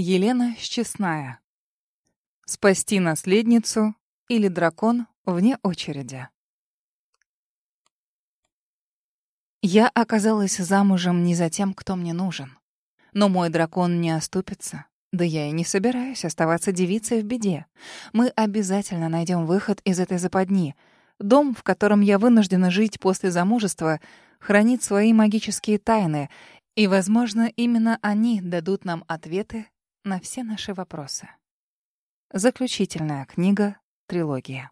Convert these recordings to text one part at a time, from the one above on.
Елена Счастная. Спасти наследницу или дракон вне очереди. Я оказалась замужем не за тем, кто мне нужен. Но мой дракон не оступится. Да я и не собираюсь оставаться девицей в беде. Мы обязательно найдем выход из этой западни. Дом, в котором я вынуждена жить после замужества, хранит свои магические тайны, и, возможно, именно они дадут нам ответы на все наши вопросы. Заключительная книга трилогия.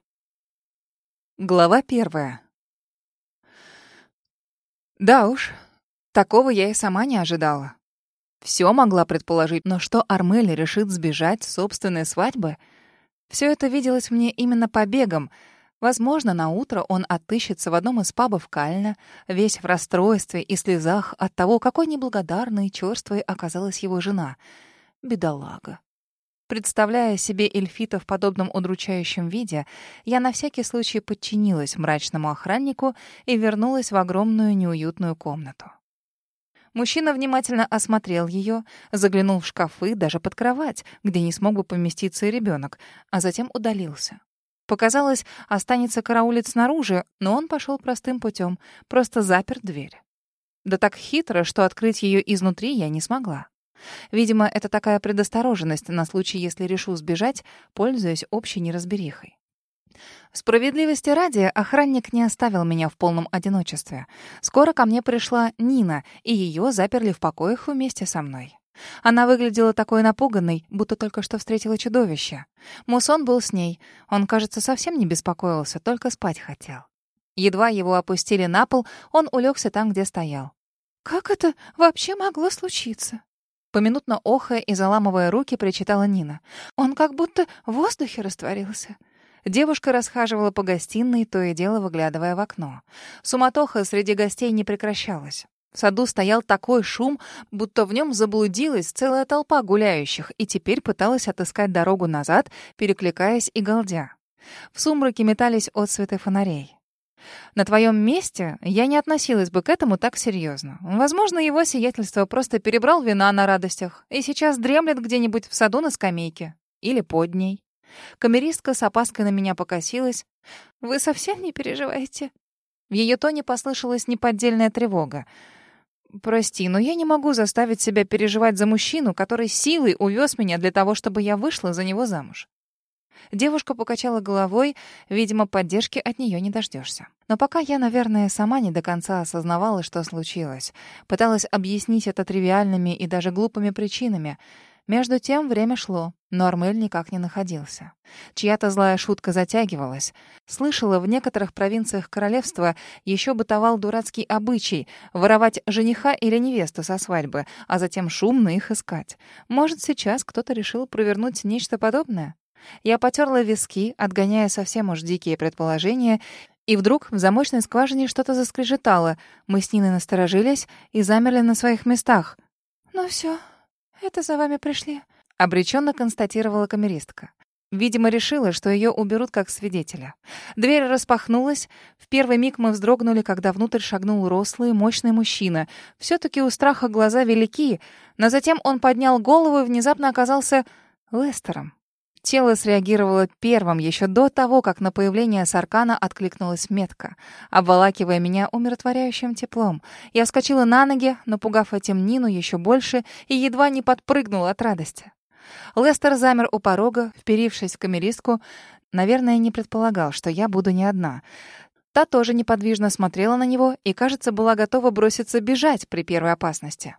Глава первая. Да уж, такого я и сама не ожидала. Все могла предположить, но что Армель решит сбежать с собственной свадьбы? Все это виделось мне именно побегом. Возможно, на утро он отыщется в одном из пабов Кальна, весь в расстройстве и слезах от того, какой неблагодарной и чёрствой оказалась его жена — Бедолага. Представляя себе эльфита в подобном удручающем виде, я на всякий случай подчинилась мрачному охраннику и вернулась в огромную неуютную комнату. Мужчина внимательно осмотрел ее, заглянул в шкафы, даже под кровать, где не смог бы поместиться и ребенок, а затем удалился. Показалось, останется караулить снаружи, но он пошел простым путем, просто запер дверь. Да так хитро, что открыть ее изнутри я не смогла. Видимо, это такая предосторожность на случай, если решу сбежать, пользуясь общей неразберихой. Справедливости ради, охранник не оставил меня в полном одиночестве. Скоро ко мне пришла Нина, и ее заперли в покоях вместе со мной. Она выглядела такой напуганной, будто только что встретила чудовище. Мусон был с ней. Он, кажется, совсем не беспокоился, только спать хотел. Едва его опустили на пол, он улегся там, где стоял. «Как это вообще могло случиться?» Поминутно охая и заламывая руки, причитала Нина. «Он как будто в воздухе растворился». Девушка расхаживала по гостиной, то и дело выглядывая в окно. Суматоха среди гостей не прекращалась. В саду стоял такой шум, будто в нем заблудилась целая толпа гуляющих и теперь пыталась отыскать дорогу назад, перекликаясь и галдя. В сумраке метались отсветы фонарей. На твоем месте я не относилась бы к этому так серьезно. Возможно, его сиятельство просто перебрал вина на радостях и сейчас дремлет где-нибудь в саду на скамейке. Или под ней. Камеристка с опаской на меня покосилась. «Вы совсем не переживаете?» В ее тоне послышалась неподдельная тревога. «Прости, но я не могу заставить себя переживать за мужчину, который силой увез меня для того, чтобы я вышла за него замуж. Девушка покачала головой, видимо, поддержки от нее не дождешься. Но пока я, наверное, сама не до конца осознавала, что случилось. Пыталась объяснить это тривиальными и даже глупыми причинами. Между тем время шло, но Армель никак не находился. Чья-то злая шутка затягивалась. Слышала, в некоторых провинциях королевства еще бытовал дурацкий обычай — воровать жениха или невесту со свадьбы, а затем шумно их искать. Может, сейчас кто-то решил провернуть нечто подобное? Я потерла виски, отгоняя совсем уж дикие предположения, и вдруг в замочной скважине что-то заскрежетало. Мы с Ниной насторожились и замерли на своих местах. «Ну все, это за вами пришли», — обреченно констатировала камеристка. Видимо, решила, что ее уберут как свидетеля. Дверь распахнулась. В первый миг мы вздрогнули, когда внутрь шагнул рослый, мощный мужчина. Все-таки у страха глаза велики, но затем он поднял голову и внезапно оказался Лестером. Тело среагировало первым, еще до того, как на появление Саркана откликнулась метка, обволакивая меня умиротворяющим теплом. Я вскочила на ноги, напугав этим Нину еще больше, и едва не подпрыгнула от радости. Лестер замер у порога, вперившись в камеристку. Наверное, не предполагал, что я буду не одна. Та тоже неподвижно смотрела на него и, кажется, была готова броситься бежать при первой опасности.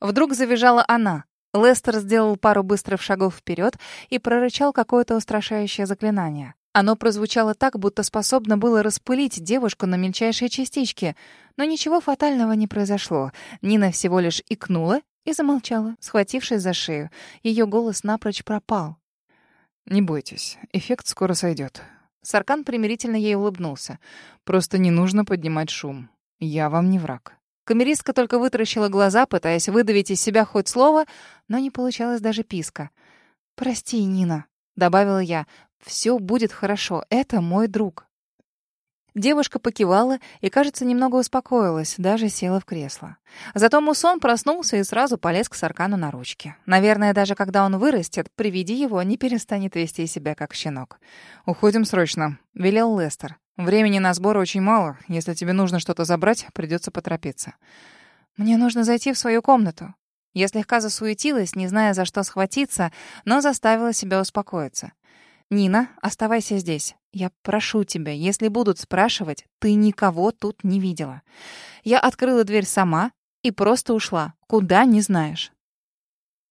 а Вдруг завизжала она. Лестер сделал пару быстрых шагов вперед и прорычал какое-то устрашающее заклинание. Оно прозвучало так, будто способно было распылить девушку на мельчайшие частички. Но ничего фатального не произошло. Нина всего лишь икнула и замолчала, схватившись за шею. Ее голос напрочь пропал. «Не бойтесь, эффект скоро сойдет». Саркан примирительно ей улыбнулся. «Просто не нужно поднимать шум. Я вам не враг». Камеристка только вытаращила глаза, пытаясь выдавить из себя хоть слово, но не получалось даже писка. «Прости, Нина», — добавила я, — «все будет хорошо, это мой друг». Девушка покивала и, кажется, немного успокоилась, даже села в кресло. Зато Мусон проснулся и сразу полез к Саркану на ручки. Наверное, даже когда он вырастет, при виде его не перестанет вести себя как щенок. «Уходим срочно», — велел Лестер. «Времени на сбор очень мало. Если тебе нужно что-то забрать, придется поторопиться». «Мне нужно зайти в свою комнату». Я слегка засуетилась, не зная, за что схватиться, но заставила себя успокоиться. «Нина, оставайся здесь. Я прошу тебя, если будут спрашивать, ты никого тут не видела». Я открыла дверь сама и просто ушла. Куда, не знаешь.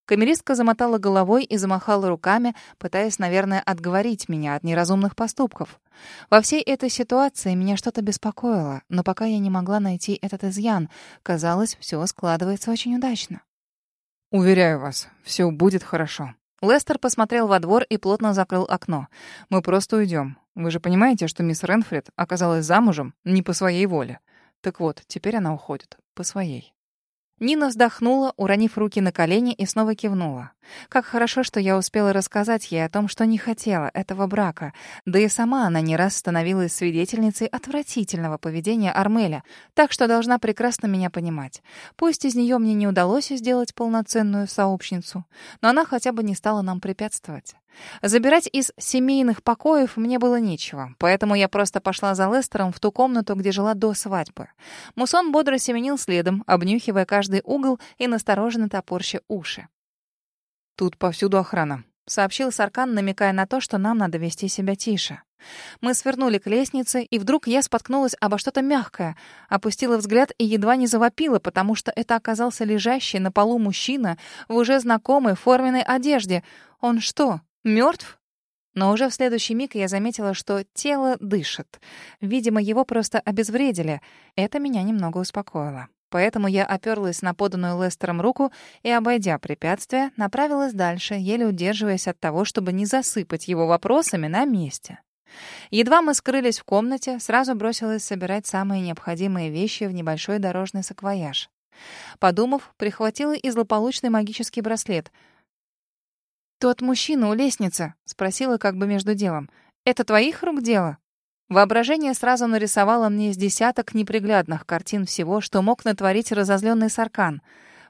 Камеристка замотала головой и замахала руками, пытаясь, наверное, отговорить меня от неразумных поступков. Во всей этой ситуации меня что-то беспокоило, но пока я не могла найти этот изъян, казалось, все складывается очень удачно. «Уверяю вас, все будет хорошо», Лестер посмотрел во двор и плотно закрыл окно. «Мы просто уйдем. Вы же понимаете, что мисс Ренфрид оказалась замужем не по своей воле. Так вот, теперь она уходит по своей». Нина вздохнула, уронив руки на колени и снова кивнула. Как хорошо, что я успела рассказать ей о том, что не хотела этого брака. Да и сама она не раз становилась свидетельницей отвратительного поведения Армеля, так что должна прекрасно меня понимать. Пусть из нее мне не удалось сделать полноценную сообщницу, но она хотя бы не стала нам препятствовать. Забирать из семейных покоев мне было нечего, поэтому я просто пошла за Лестером в ту комнату, где жила до свадьбы. Мусон бодро семенил следом, обнюхивая каждый угол и настороженно топорща уши. «Тут повсюду охрана», — сообщил Саркан, намекая на то, что нам надо вести себя тише. Мы свернули к лестнице, и вдруг я споткнулась обо что-то мягкое, опустила взгляд и едва не завопила, потому что это оказался лежащий на полу мужчина в уже знакомой форменной одежде. Он что, Мертв? Но уже в следующий миг я заметила, что тело дышит. Видимо, его просто обезвредили. Это меня немного успокоило. Поэтому я оперлась на поданную Лестером руку и, обойдя препятствие, направилась дальше, еле удерживаясь от того, чтобы не засыпать его вопросами на месте. Едва мы скрылись в комнате, сразу бросилась собирать самые необходимые вещи в небольшой дорожный саквояж. Подумав, прихватила и злополучный магический браслет — «Тот мужчина у лестницы?» — спросила как бы между делом. «Это твоих рук дело?» Воображение сразу нарисовало мне с десяток неприглядных картин всего, что мог натворить разозленный Саркан.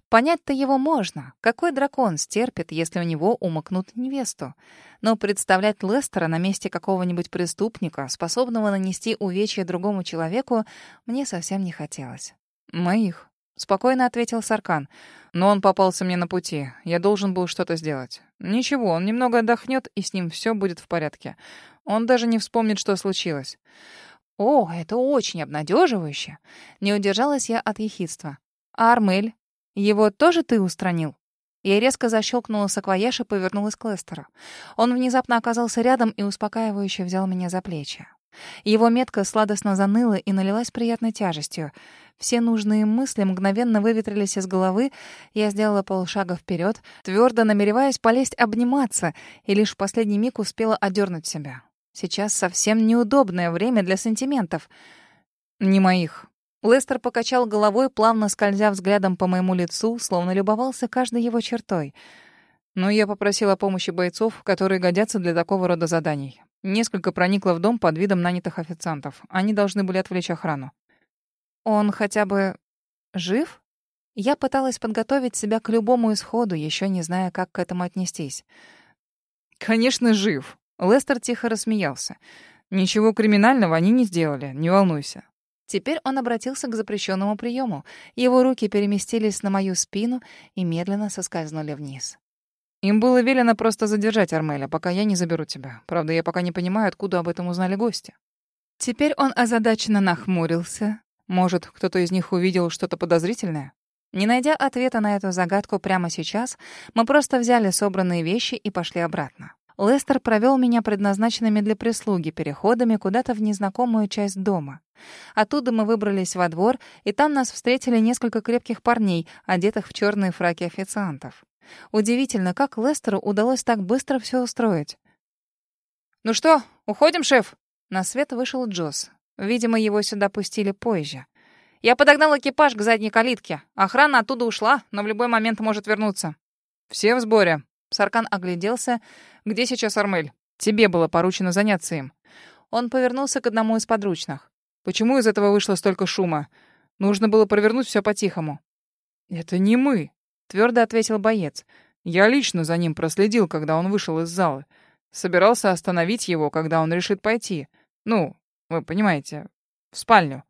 Понять-то его можно. Какой дракон стерпит, если у него умыкнут невесту? Но представлять Лестера на месте какого-нибудь преступника, способного нанести увечья другому человеку, мне совсем не хотелось. «Моих», — спокойно ответил Саркан. «Но он попался мне на пути. Я должен был что-то сделать. Ничего, он немного отдохнет, и с ним все будет в порядке. Он даже не вспомнит, что случилось». «О, это очень обнадеживающе!» Не удержалась я от ехидства. «А Армель? Его тоже ты устранил?» Я резко защелкнула саквояж и повернулась к Лестеру. Он внезапно оказался рядом и успокаивающе взял меня за плечи. Его метка сладостно заныла и налилась приятной тяжестью. Все нужные мысли мгновенно выветрились из головы. Я сделала полшага вперед, твердо намереваясь полезть обниматься, и лишь в последний миг успела одернуть себя. Сейчас совсем неудобное время для сантиментов. Не моих. Лестер покачал головой, плавно скользя взглядом по моему лицу, словно любовался каждой его чертой. Но я попросил о помощи бойцов, которые годятся для такого рода заданий. Несколько проникло в дом под видом нанятых официантов. Они должны были отвлечь охрану. Он хотя бы жив? Я пыталась подготовить себя к любому исходу, еще не зная, как к этому отнестись. Конечно, жив. Лестер тихо рассмеялся. Ничего криминального они не сделали, не волнуйся. Теперь он обратился к запрещенному приему. Его руки переместились на мою спину и медленно соскользнули вниз. Им было велено просто задержать Армеля, пока я не заберу тебя. Правда, я пока не понимаю, откуда об этом узнали гости. Теперь он озадаченно нахмурился. Может, кто-то из них увидел что-то подозрительное? Не найдя ответа на эту загадку прямо сейчас, мы просто взяли собранные вещи и пошли обратно. Лестер провел меня предназначенными для прислуги переходами куда-то в незнакомую часть дома. Оттуда мы выбрались во двор, и там нас встретили несколько крепких парней, одетых в черные фраки официантов. Удивительно, как Лестеру удалось так быстро все устроить. «Ну что, уходим, шеф?» На свет вышел Джосс. Видимо, его сюда пустили позже. «Я подогнал экипаж к задней калитке. Охрана оттуда ушла, но в любой момент может вернуться». «Все в сборе». Саркан огляделся. «Где сейчас Армель? Тебе было поручено заняться им». Он повернулся к одному из подручных. Почему из этого вышло столько шума? Нужно было провернуть все по-тихому». «Это не мы», — твердо ответил боец. «Я лично за ним проследил, когда он вышел из зала. Собирался остановить его, когда он решит пойти. Ну, вы понимаете, в спальню.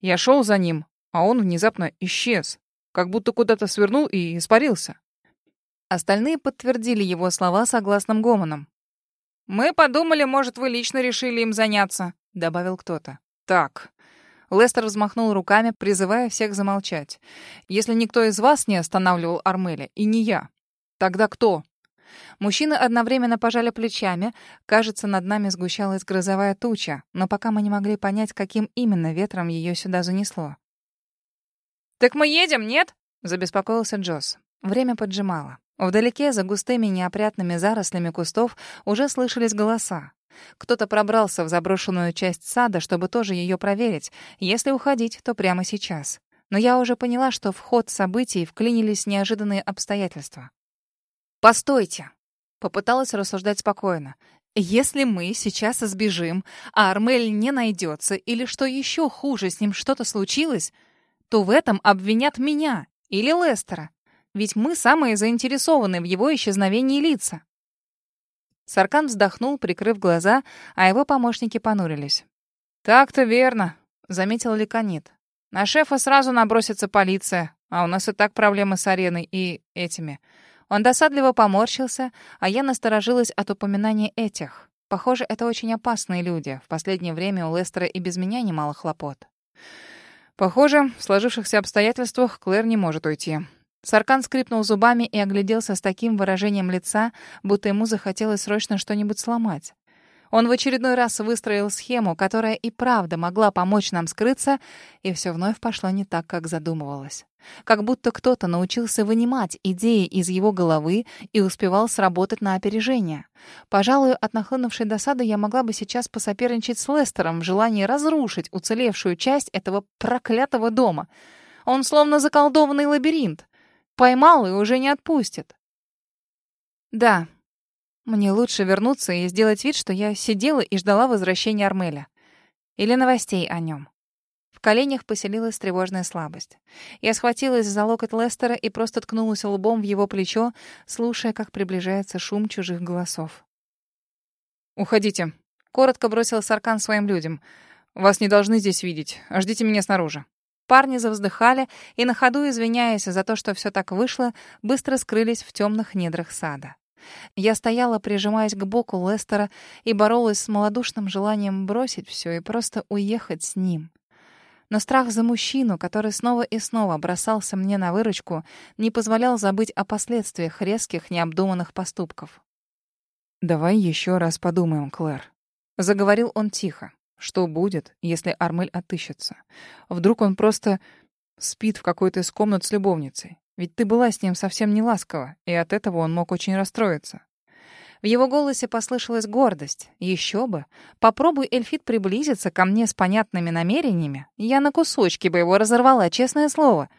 Я шел за ним, а он внезапно исчез, как будто куда-то свернул и испарился. Остальные подтвердили его слова согласным гомоном. «Мы подумали, может, вы лично решили им заняться», — добавил кто-то. «Так». Лестер взмахнул руками, призывая всех замолчать. «Если никто из вас не останавливал Армеля, и не я, тогда кто?» Мужчины одновременно пожали плечами. Кажется, над нами сгущалась грозовая туча, но пока мы не могли понять, каким именно ветром ее сюда занесло. «Так мы едем, нет?» — забеспокоился Джосс. Время поджимало. Вдалеке, за густыми неопрятными зарослями кустов, уже слышались голоса. Кто-то пробрался в заброшенную часть сада, чтобы тоже ее проверить. Если уходить, то прямо сейчас. Но я уже поняла, что в ход событий вклинились неожиданные обстоятельства. «Постойте!» — попыталась рассуждать спокойно. «Если мы сейчас сбежим, а Армель не найдется, или что еще хуже, с ним что-то случилось, то в этом обвинят меня или Лестера. Ведь мы самые заинтересованные в его исчезновении лица». Саркан вздохнул, прикрыв глаза, а его помощники понурились. «Так-то верно», — заметил Ликонит. «На шефа сразу набросится полиция, а у нас и так проблемы с ареной и этими. Он досадливо поморщился, а я насторожилась от упоминания этих. Похоже, это очень опасные люди. В последнее время у Лестера и без меня немало хлопот. Похоже, в сложившихся обстоятельствах Клэр не может уйти. Саркан скрипнул зубами и огляделся с таким выражением лица, будто ему захотелось срочно что-нибудь сломать. Он в очередной раз выстроил схему, которая и правда могла помочь нам скрыться, и все вновь пошло не так, как задумывалось. Как будто кто-то научился вынимать идеи из его головы и успевал сработать на опережение. Пожалуй, от нахлынувшей досады я могла бы сейчас посоперничать с Лестером в желании разрушить уцелевшую часть этого проклятого дома. Он словно заколдованный лабиринт. Поймал и уже не отпустит. Да, мне лучше вернуться и сделать вид, что я сидела и ждала возвращения Армеля. Или новостей о нем. В коленях поселилась тревожная слабость. Я схватилась за локоть Лестера и просто ткнулась лбом в его плечо, слушая, как приближается шум чужих голосов. «Уходите», — коротко бросил Саркан своим людям. «Вас не должны здесь видеть. Ждите меня снаружи». Парни завздыхали и, на ходу извиняясь за то, что все так вышло, быстро скрылись в темных недрах сада. Я стояла, прижимаясь к боку Лестера, и боролась с малодушным желанием бросить все и просто уехать с ним. Но страх за мужчину, который снова и снова бросался мне на выручку, не позволял забыть о последствиях резких, необдуманных поступков. «Давай еще раз подумаем, Клэр», — заговорил он тихо. «Что будет, если Армель отыщется? Вдруг он просто спит в какой-то из комнат с любовницей? Ведь ты была с ним совсем не ласкова, и от этого он мог очень расстроиться. В его голосе послышалась гордость. Еще бы. Попробуй Эльфит приблизиться ко мне с понятными намерениями. Я на кусочки бы его разорвала, честное слово.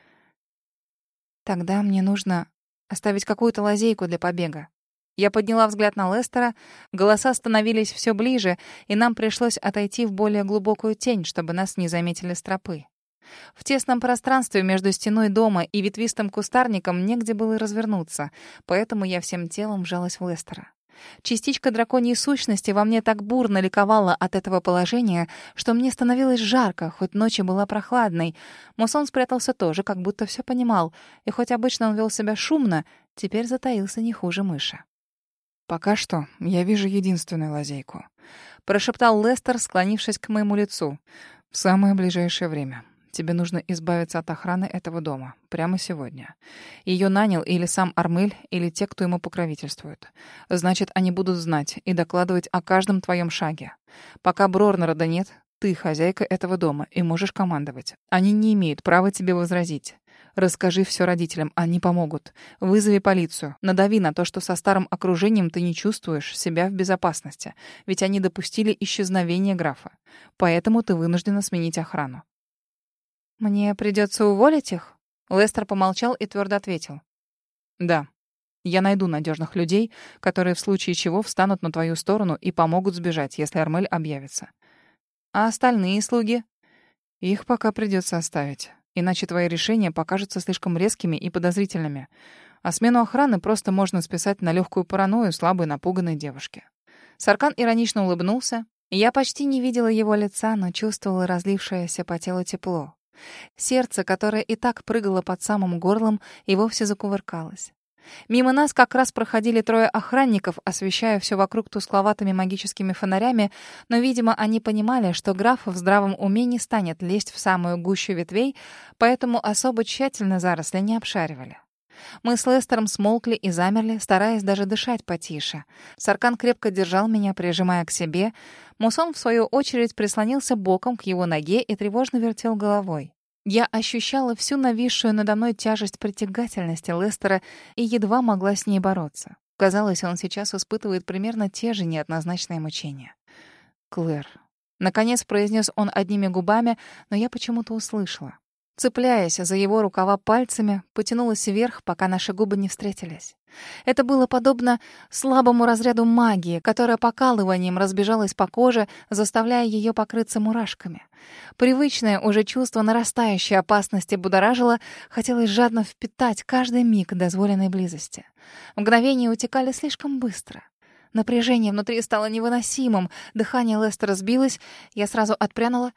Тогда мне нужно оставить какую-то лазейку для побега. Я подняла взгляд на Лестера, голоса становились все ближе, и нам пришлось отойти в более глубокую тень, чтобы нас не заметили стропы. В тесном пространстве между стеной дома и ветвистым кустарником негде было развернуться, поэтому я всем телом вжалась в Лестера. Частичка драконьей сущности во мне так бурно ликовала от этого положения, что мне становилось жарко, хоть ночь была прохладной. Мусон спрятался тоже, как будто все понимал, и хоть обычно он вел себя шумно, теперь затаился не хуже мыши. «Пока что я вижу единственную лазейку», — прошептал Лестер, склонившись к моему лицу. «В самое ближайшее время. Тебе нужно избавиться от охраны этого дома. Прямо сегодня. Ее нанял или сам Армель, или те, кто ему покровительствует. Значит, они будут знать и докладывать о каждом твоем шаге. Пока Брорнера нет, ты хозяйка этого дома и можешь командовать. Они не имеют права тебе возразить. Расскажи все родителям, они помогут. Вызови полицию. Надави на то, что со старым окружением ты не чувствуешь себя в безопасности. Ведь они допустили исчезновение графа. Поэтому ты вынуждена сменить охрану. «Мне придется уволить их?» Лестер помолчал и твердо ответил. «Да. Я найду надежных людей, которые в случае чего встанут на твою сторону и помогут сбежать, если Армель объявится». «А остальные слуги?» Их пока придется оставить. Иначе твои решения покажутся слишком резкими и подозрительными. А смену охраны просто можно списать на легкую паранойю слабой напуганной девушки. Саркан иронично улыбнулся. Я почти не видела его лица, но чувствовала разлившееся по телу тепло. Сердце, которое и так прыгало под самым горлом, и вовсе закувыркалось. Мимо нас как раз проходили трое охранников, освещая все вокруг тускловатыми магическими фонарями, но, видимо, они понимали, что граф в здравом уме не станет лезть в самую гущу ветвей, поэтому особо тщательно заросли не обшаривали. Мы с Лестером смолкли и замерли, стараясь даже дышать потише. Саркан крепко держал меня, прижимая к себе. Мусон, в свою очередь, прислонился боком к его ноге и тревожно вертел головой. Я ощущала всю нависшую надо мной тяжесть притягательности Лестера и едва могла с ней бороться. Казалось, он сейчас испытывает примерно те же неоднозначные мучения. «Клэр». Наконец произнес он одними губами, но я почему-то услышала. Цепляясь за его рукава пальцами, потянулась вверх, пока наши губы не встретились. Это было подобно слабому разряду магии, которая покалыванием разбежалась по коже, заставляя ее покрыться мурашками. Привычное уже чувство нарастающей опасности будоражило, хотелось жадно впитать каждый миг дозволенной близости. Мгновения утекали слишком быстро. Напряжение внутри стало невыносимым, дыхание Лестера сбилось, я сразу отпрянула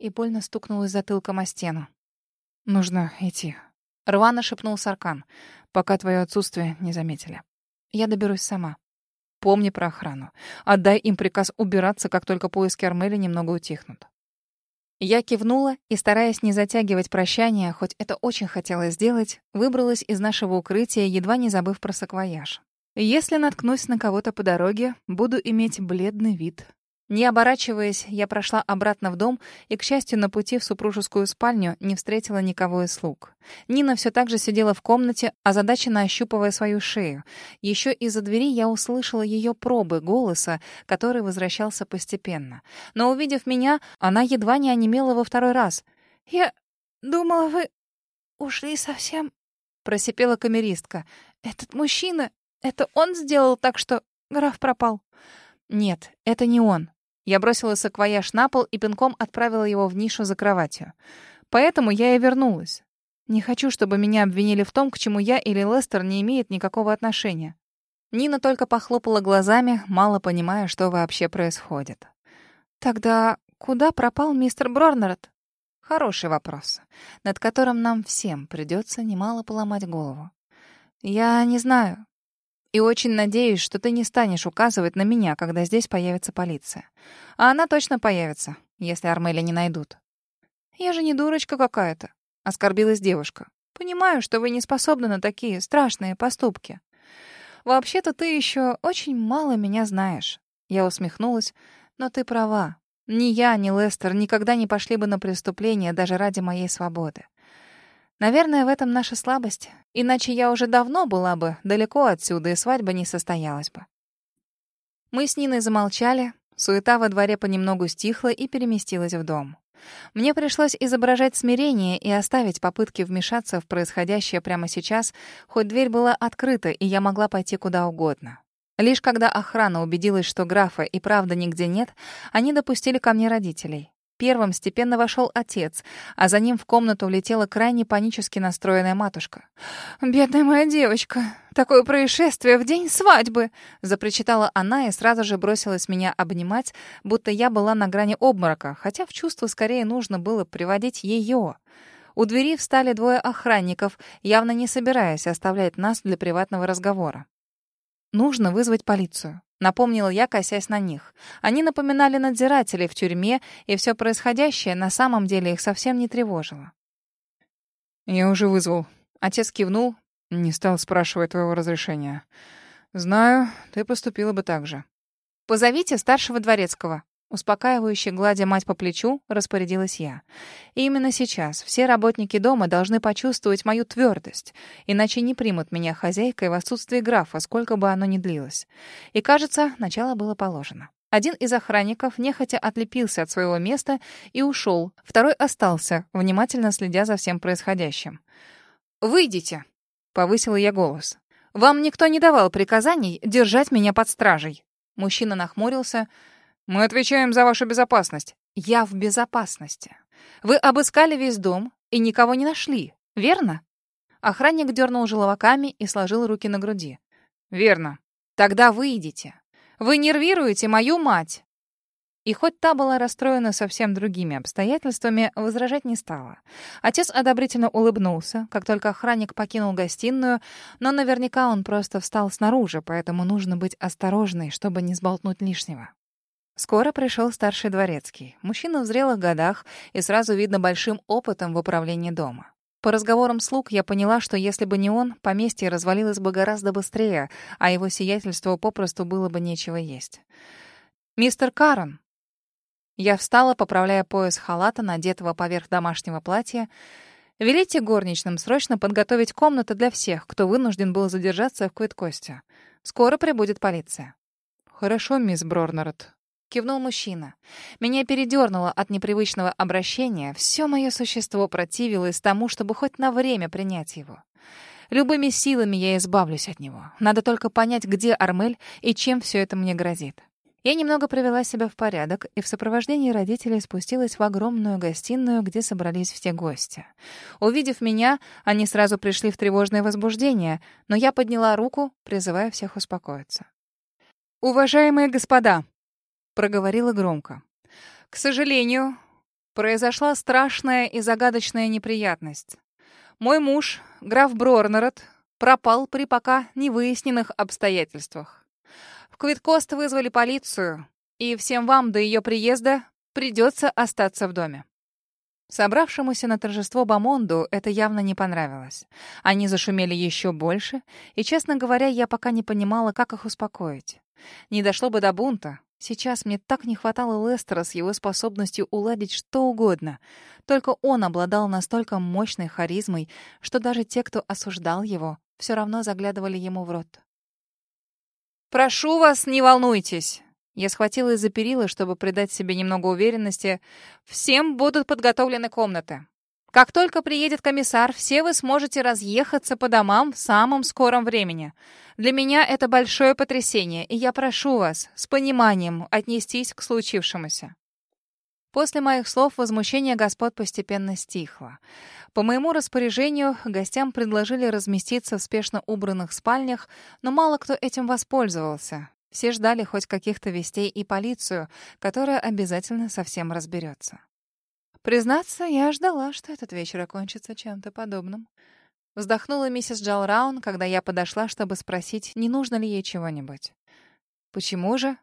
и больно стукнулась затылком о стену. «Нужно идти», — рвано шепнул Саркан, «пока твое отсутствие не заметили». «Я доберусь сама». «Помни про охрану. Отдай им приказ убираться, как только поиски Армели немного утихнут». Я кивнула и, стараясь не затягивать прощание, хоть это очень хотелось сделать, выбралась из нашего укрытия, едва не забыв про саквояж. Если наткнусь на кого-то по дороге, буду иметь бледный вид. Не оборачиваясь, я прошла обратно в дом и, к счастью, на пути в супружескую спальню не встретила никого из слуг. Нина все так же сидела в комнате, озадаченно ощупывая свою шею. Еще из-за двери я услышала ее пробы голоса, который возвращался постепенно. Но, увидев меня, она едва не онемела во второй раз. «Я думала, вы ушли совсем...» — просипела камеристка. «Этот мужчина, это он сделал так, что граф пропал?» «Нет, это не он. Я бросила саквояж на пол и пинком отправила его в нишу за кроватью. Поэтому я и вернулась. Не хочу, чтобы меня обвинили в том, к чему я или Лестер не имеет никакого отношения. Нина только похлопала глазами, мало понимая, что вообще происходит. Тогда куда пропал мистер Брорнерет? Хороший вопрос, над которым нам всем придется немало поломать голову. Я не знаю. И очень надеюсь, что ты не станешь указывать на меня, когда здесь появится полиция. А она точно появится, если Армеля не найдут. Я же не дурочка какая-то, оскорбилась девушка. Понимаю, что вы не способны на такие страшные поступки. Вообще-то ты еще очень мало меня знаешь. Я усмехнулась, но ты права. Ни я, ни Лестер никогда не пошли бы на преступление даже ради моей свободы. Наверное, в этом наша слабость. Иначе я уже давно была бы далеко отсюда, и свадьба не состоялась бы. Мы с Ниной замолчали, суета во дворе понемногу стихла и переместилась в дом. Мне пришлось изображать смирение и оставить попытки вмешаться в происходящее прямо сейчас, хоть дверь была открыта, и я могла пойти куда угодно. Лишь когда охрана убедилась, что графа и правда нигде нет, они допустили ко мне родителей. Первым степенно вошел отец, а за ним в комнату влетела крайне панически настроенная матушка. «Бедная моя девочка! Такое происшествие в день свадьбы!» Запричитала она и сразу же бросилась меня обнимать, будто я была на грани обморока, хотя в чувство скорее нужно было приводить ее. У двери встали двое охранников, явно не собираясь оставлять нас для приватного разговора. «Нужно вызвать полицию», — напомнила я, косясь на них. Они напоминали надзирателей в тюрьме, и все происходящее на самом деле их совсем не тревожило. «Я уже вызвал». Отец кивнул, не стал спрашивать твоего разрешения. «Знаю, ты поступила бы так же». «Позовите старшего дворецкого», Успокаивающе гладя мать по плечу, распорядилась я. И именно сейчас все работники дома должны почувствовать мою твердость, иначе не примут меня хозяйкой в отсутствии графа, сколько бы оно ни длилось. И, кажется, начало было положено. Один из охранников нехотя отлепился от своего места и ушел. Второй остался, внимательно следя за всем происходящим. «Выйдите!» — повысила я голос. «Вам никто не давал приказаний держать меня под стражей». Мужчина нахмурился — мы отвечаем за вашу безопасность. Я в безопасности. Вы обыскали весь дом и никого не нашли, верно?» Охранник дернул желоваками и сложил руки на груди. «Верно. Тогда выйдите. Вы нервируете мою мать!» И хоть та была расстроена совсем другими обстоятельствами, возражать не стала. Отец одобрительно улыбнулся, как только охранник покинул гостиную, но наверняка он просто встал снаружи, поэтому нужно быть осторожной, чтобы не сболтнуть лишнего. Скоро пришел старший дворецкий, мужчина в зрелых годах и сразу видно большим опытом в управлении дома. По разговорам слуг я поняла, что если бы не он, поместье развалилось бы гораздо быстрее, а его сиятельству попросту было бы нечего есть. «Мистер Карен!» Я встала, поправляя пояс халата, надетого поверх домашнего платья. «Велите горничным срочно подготовить комнаты для всех, кто вынужден был задержаться в Квиткосте. Скоро прибудет полиция». «Хорошо, мисс Брорнерот», кивнул мужчина. Меня передернуло от непривычного обращения. Все мое существо противилось тому, чтобы хоть на время принять его. Любыми силами я избавлюсь от него. Надо только понять, где Армель и чем все это мне грозит. Я немного привела себя в порядок и в сопровождении родителей спустилась в огромную гостиную, где собрались все гости. Увидев меня, они сразу пришли в тревожное возбуждение, но я подняла руку, призывая всех успокоиться. «Уважаемые господа!» Проговорила громко. К сожалению, произошла страшная и загадочная неприятность. Мой муж, граф Брорнерот, пропал при пока невыясненных обстоятельствах. В Квиткост вызвали полицию, и всем вам до ее приезда придется остаться в доме. Собравшемуся на торжество Бамонду это явно не понравилось. Они зашумели еще больше, и, честно говоря, я пока не понимала, как их успокоить. Не дошло бы до бунта, Сейчас мне так не хватало Лестера с его способностью уладить что угодно. Только он обладал настолько мощной харизмой, что даже те, кто осуждал его, все равно заглядывали ему в рот. «Прошу вас, не волнуйтесь!» Я схватилась за перила, чтобы придать себе немного уверенности. «Всем будут подготовлены комнаты. Как только приедет комиссар, все вы сможете разъехаться по домам в самом скором времени. Для меня это большое потрясение, и я прошу вас с пониманием отнестись к случившемуся». После моих слов возмущение господ постепенно стихло. По моему распоряжению гостям предложили разместиться в спешно убранных спальнях, но мало кто этим воспользовался. Все ждали хоть каких-то вестей и полицию, которая обязательно совсем разберется. Признаться, я ждала, что этот вечер окончится чем-то подобным. Вздохнула миссис Джалраун, когда я подошла, чтобы спросить, не нужно ли ей чего-нибудь. «Почему же?»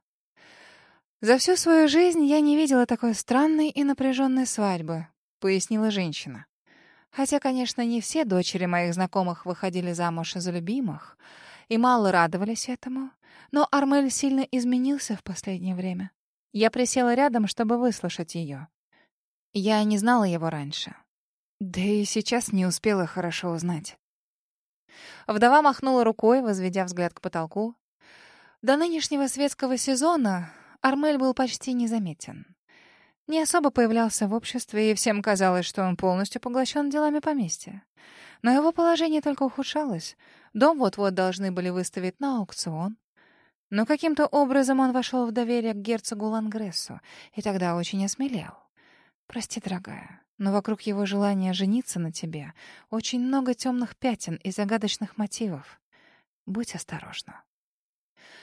«За всю свою жизнь я не видела такой странной и напряженной свадьбы», — пояснила женщина. «Хотя, конечно, не все дочери моих знакомых выходили замуж за любимых, и мало радовались этому, но Армель сильно изменился в последнее время. Я присела рядом, чтобы выслушать ее. Я не знала его раньше. Да и сейчас не успела хорошо узнать. Вдова махнула рукой, возведя взгляд к потолку. До нынешнего светского сезона Армель был почти незаметен. Не особо появлялся в обществе, и всем казалось, что он полностью поглощен делами поместья. Но его положение только ухудшалось. Дом вот-вот должны были выставить на аукцион. Но каким-то образом он вошел в доверие к герцогу Лангрессу, и тогда очень осмелел. Прости, дорогая, но вокруг его желания жениться на тебе очень много темных пятен и загадочных мотивов. Будь осторожна.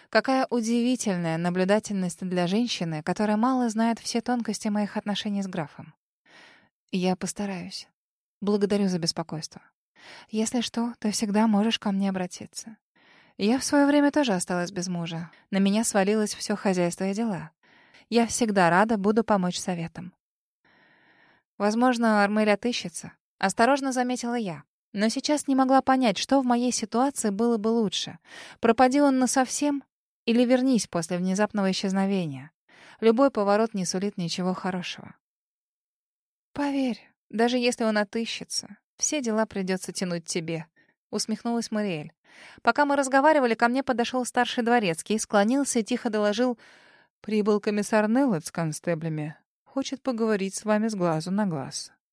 Какая удивительная наблюдательность для женщины, которая мало знает все тонкости моих отношений с графом. Я постараюсь. Благодарю за беспокойство. Если что, ты всегда можешь ко мне обратиться. Я в свое время тоже осталась без мужа. На меня свалилось все хозяйство и дела. Я всегда рада буду помочь советом. Возможно, Армель отыщется. Осторожно заметила я. Но сейчас не могла понять, что в моей ситуации было бы лучше. Пропади он насовсем или вернись после внезапного исчезновения. Любой поворот не сулит ничего хорошего. «Поверь, даже если он отыщется, все дела придется тянуть тебе», — усмехнулась Мариэль. Пока мы разговаривали, ко мне подошел старший дворецкий, склонился и тихо доложил «Прибыл комиссар Неллет с констеблями хочет поговорить с вами с глазу на глаз.